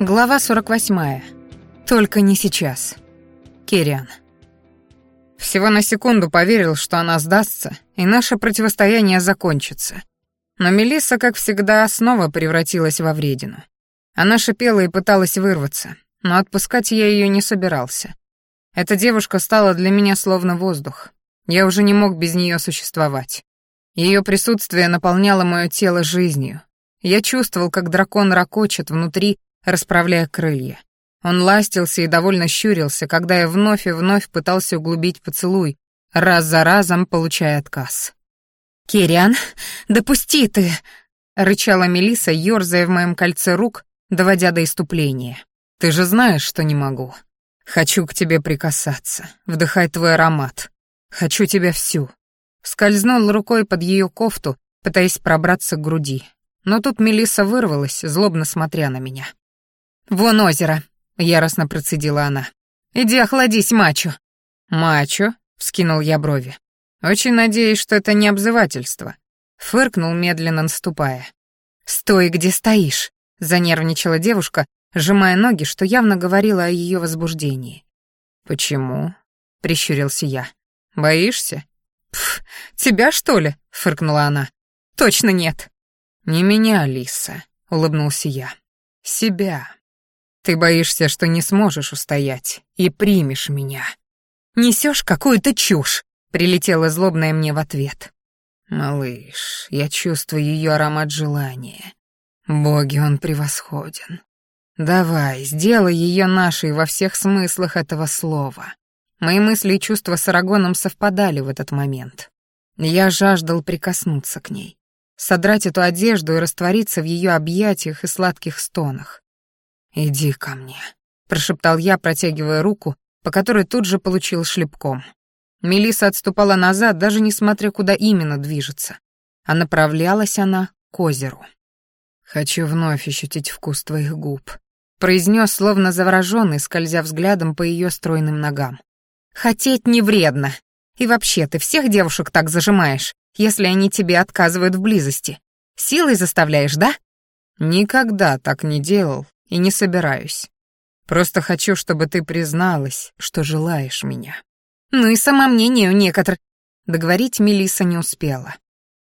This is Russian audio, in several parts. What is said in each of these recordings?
Глава 48. Только не сейчас. Кириан. Всего на секунду поверил, что она сдастся, и наше противостояние закончится. Но Мелисса, как всегда, снова превратилась во вредину. Она шипела и пыталась вырваться, но отпускать я ее не собирался. Эта девушка стала для меня словно воздух. Я уже не мог без нее существовать. Ее присутствие наполняло мое тело жизнью. Я чувствовал, как дракон ракочет внутри расправляя крылья. Он ластился и довольно щурился, когда я вновь и вновь пытался углубить поцелуй, раз за разом получая отказ. «Кириан, допусти ты!» — рычала Мелиса, ерзая в моем кольце рук, доводя до иступления. «Ты же знаешь, что не могу. Хочу к тебе прикасаться, вдыхать твой аромат. Хочу тебя всю». Скользнул рукой под ее кофту, пытаясь пробраться к груди. Но тут Мелиса вырвалась, злобно смотря на меня. «Вон озеро», — яростно процедила она. «Иди охладись, мачо». «Мачо?» — вскинул я брови. «Очень надеюсь, что это не обзывательство», — фыркнул, медленно наступая. «Стой, где стоишь», — занервничала девушка, сжимая ноги, что явно говорила о ее возбуждении. «Почему?» — прищурился я. «Боишься?» «Пф, тебя, что ли?» — фыркнула она. «Точно нет». «Не меня, Лиса», — улыбнулся я. «Себя». Ты боишься, что не сможешь устоять и примешь меня. Несешь какую-то чушь, прилетела злобная мне в ответ. Малыш, я чувствую ее аромат желания. Боги, он превосходен. Давай, сделай ее нашей во всех смыслах этого слова. Мои мысли и чувства с Арагоном совпадали в этот момент. Я жаждал прикоснуться к ней, содрать эту одежду и раствориться в ее объятиях и сладких стонах. «Иди ко мне», — прошептал я, протягивая руку, по которой тут же получил шлепком. Мелиса отступала назад, даже не смотря, куда именно движется, а направлялась она к озеру. «Хочу вновь ощутить вкус твоих губ», — произнес, словно завороженный, скользя взглядом по ее стройным ногам. «Хотеть не вредно. И вообще, ты всех девушек так зажимаешь, если они тебе отказывают в близости. Силой заставляешь, да?» «Никогда так не делал и не собираюсь. Просто хочу, чтобы ты призналась, что желаешь меня». «Ну и само мнение у некоторых...» Договорить Мелиса не успела.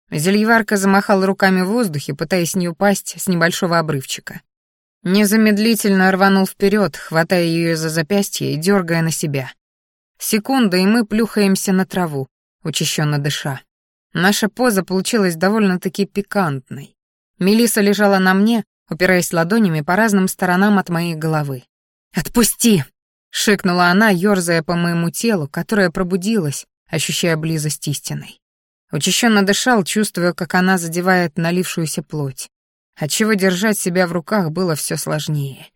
Зельеварка замахала руками в воздухе, пытаясь не упасть с небольшого обрывчика. Незамедлительно рванул вперед, хватая ее за запястье и дергая на себя. Секунда, и мы плюхаемся на траву, учащенно дыша. Наша поза получилась довольно-таки пикантной. Мелиса лежала на мне, упираясь ладонями по разным сторонам от моей головы. «Отпусти!» — шикнула она, ёрзая по моему телу, которое пробудилось, ощущая близость истиной. Учащенно дышал, чувствуя, как она задевает налившуюся плоть, отчего держать себя в руках было все сложнее.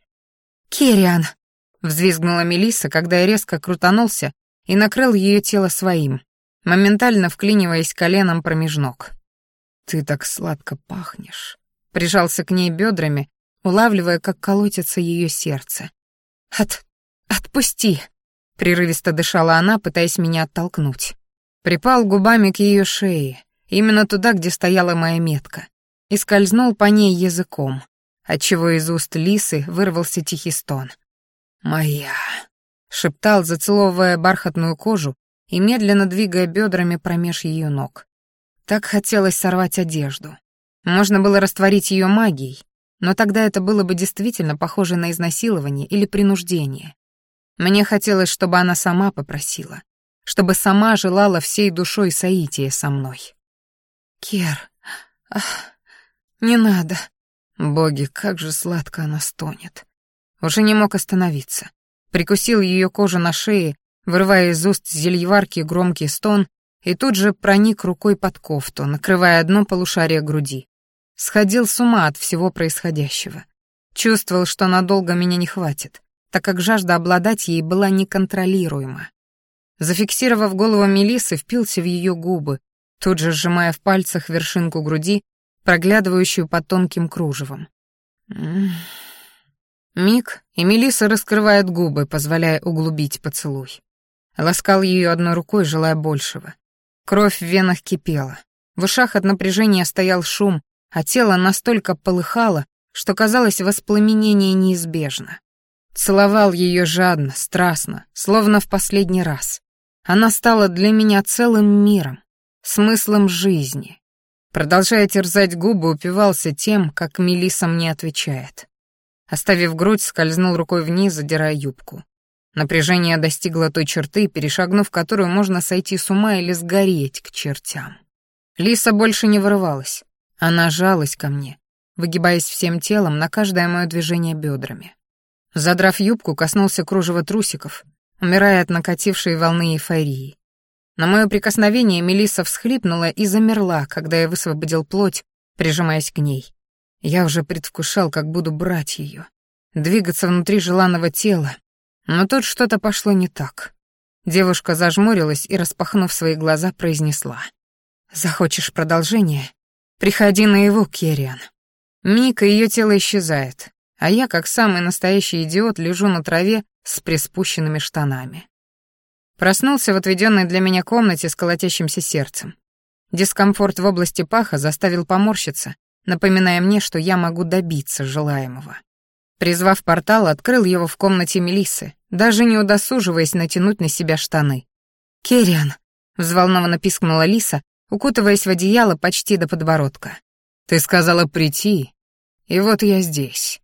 «Керриан!» — взвизгнула Мелисса, когда я резко крутанулся и накрыл ее тело своим, моментально вклиниваясь коленом промеж ног. «Ты так сладко пахнешь!» прижался к ней бедрами, улавливая, как колотится ее сердце. «От... отпусти!» — прерывисто дышала она, пытаясь меня оттолкнуть. Припал губами к ее шее, именно туда, где стояла моя метка, и скользнул по ней языком, отчего из уст лисы вырвался тихий стон. «Моя!» — шептал, зацеловывая бархатную кожу и медленно двигая бедрами промеж ее ног. Так хотелось сорвать одежду, можно было растворить ее магией, но тогда это было бы действительно похоже на изнасилование или принуждение. Мне хотелось, чтобы она сама попросила, чтобы сама желала всей душой соития со мной. «Кер, ах, не надо». Боги, как же сладко она стонет. Уже не мог остановиться. Прикусил ее кожу на шее, вырывая из уст зельеварки громкий стон, и тут же проник рукой под кофту, накрывая одно полушарие груди. Сходил с ума от всего происходящего. Чувствовал, что надолго меня не хватит, так как жажда обладать ей была неконтролируема. Зафиксировав голову Мелисы, впился в ее губы, тут же сжимая в пальцах вершинку груди, проглядывающую под тонким кружевом. Миг, и Мелиса раскрывает губы, позволяя углубить поцелуй. Ласкал ее одной рукой, желая большего. Кровь в венах кипела. В ушах от напряжения стоял шум, а тело настолько полыхало, что казалось воспламенение неизбежно. Целовал ее жадно, страстно, словно в последний раз. Она стала для меня целым миром, смыслом жизни. Продолжая терзать губы, упивался тем, как Мелиса мне отвечает. Оставив грудь, скользнул рукой вниз, задирая юбку. Напряжение достигло той черты, перешагнув которую можно сойти с ума или сгореть к чертям. Лиса больше не вырывалась. Она жалась ко мне, выгибаясь всем телом на каждое мое движение бедрами. Задрав юбку, коснулся кружева трусиков, умирая от накатившей волны эйфории. На мое прикосновение Мелисса всхлипнула и замерла, когда я высвободил плоть, прижимаясь к ней. Я уже предвкушал, как буду брать ее, двигаться внутри желанного тела, но тут что-то пошло не так. Девушка зажмурилась и, распахнув свои глаза, произнесла. «Захочешь продолжение? Приходи на его, Кериан. Мика ее тело исчезает, а я, как самый настоящий идиот, лежу на траве с приспущенными штанами. Проснулся в отведенной для меня комнате с колотящимся сердцем. Дискомфорт в области паха заставил поморщиться, напоминая мне, что я могу добиться желаемого. Призвав портал, открыл его в комнате Мелисы, даже не удосуживаясь натянуть на себя штаны. «Керриан!» — взволнованно пискнула Лиса, укутываясь в одеяло почти до подбородка. «Ты сказала прийти, и вот я здесь».